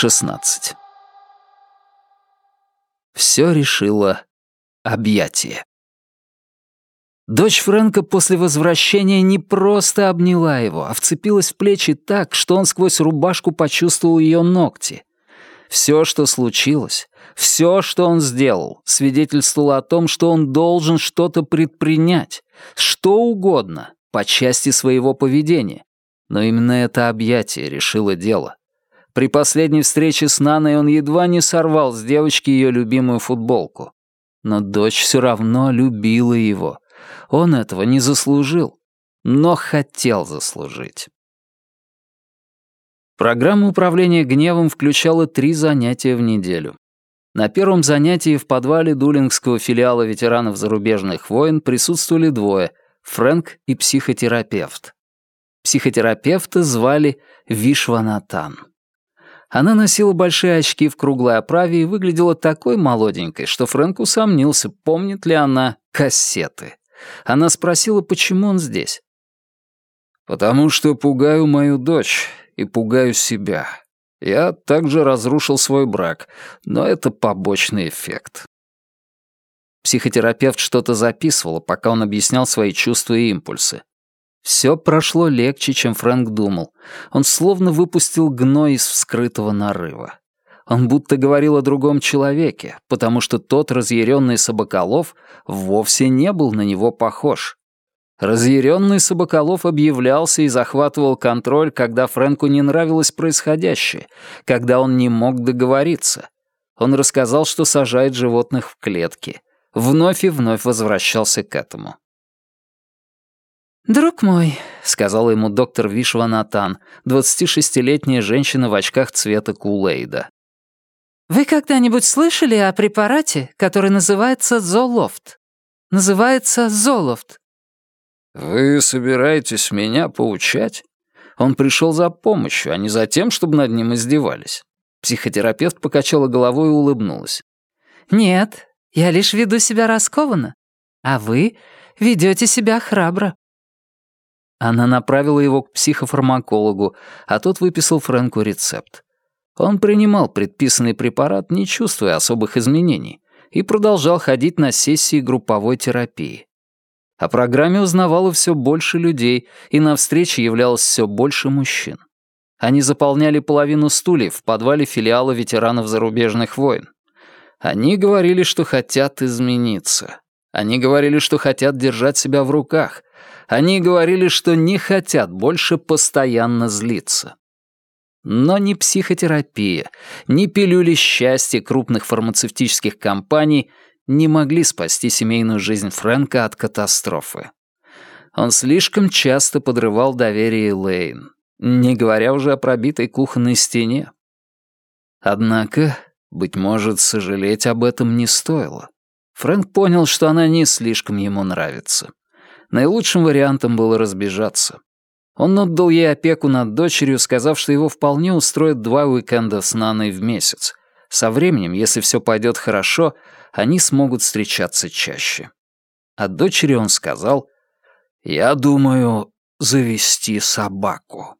16. Все решило объятие. Дочь Фрэнка после возвращения не просто обняла его, а вцепилась в плечи так, что он сквозь рубашку почувствовал ее ногти. Все, что случилось, все, что он сделал, свидетельствовало о том, что он должен что-то предпринять, что угодно, по части своего поведения. Но именно это объятие решило дело. При последней встрече с Наной он едва не сорвал с девочки ее любимую футболку. Но дочь все равно любила его. Он этого не заслужил, но хотел заслужить. Программа управления гневом включала три занятия в неделю. На первом занятии в подвале дулингского филиала ветеранов зарубежных войн присутствовали двое — Фрэнк и психотерапевт. Психотерапевта звали Вишванатан. Она носила большие очки в круглой оправе и выглядела такой молоденькой, что Фрэнк усомнился, помнит ли она кассеты. Она спросила, почему он здесь. «Потому что пугаю мою дочь и пугаю себя. Я также разрушил свой брак, но это побочный эффект». Психотерапевт что-то записывала, пока он объяснял свои чувства и импульсы. Все прошло легче, чем Фрэнк думал. Он словно выпустил гной из вскрытого нарыва. Он будто говорил о другом человеке, потому что тот разъяренный Собаколов вовсе не был на него похож. Разъяренный Собаколов объявлялся и захватывал контроль, когда Фрэнку не нравилось происходящее, когда он не мог договориться. Он рассказал, что сажает животных в клетки. Вновь и вновь возвращался к этому. «Друг мой», — сказала ему доктор Вишванатан, 26-летняя женщина в очках цвета Кулейда. «Вы когда-нибудь слышали о препарате, который называется Золофт? Называется Золофт». «Вы собираетесь меня поучать?» Он пришел за помощью, а не за тем, чтобы над ним издевались. Психотерапевт покачала головой и улыбнулась. «Нет, я лишь веду себя раскованно, а вы ведете себя храбро». Она направила его к психофармакологу, а тот выписал Фрэнку рецепт. Он принимал предписанный препарат, не чувствуя особых изменений, и продолжал ходить на сессии групповой терапии. О программе узнавало все больше людей, и на встрече являлось все больше мужчин. Они заполняли половину стульев в подвале филиала ветеранов зарубежных войн. Они говорили, что хотят измениться. Они говорили, что хотят держать себя в руках, они говорили, что не хотят больше постоянно злиться. Но ни психотерапия, ни пилюли счастья крупных фармацевтических компаний не могли спасти семейную жизнь Фрэнка от катастрофы. Он слишком часто подрывал доверие Лейн, не говоря уже о пробитой кухонной стене. Однако, быть может, сожалеть об этом не стоило. Фрэнк понял, что она не слишком ему нравится. Наилучшим вариантом было разбежаться. Он отдал ей опеку над дочерью, сказав, что его вполне устроит два уикенда с Наной в месяц. Со временем, если все пойдет хорошо, они смогут встречаться чаще. А дочери он сказал, «Я думаю завести собаку».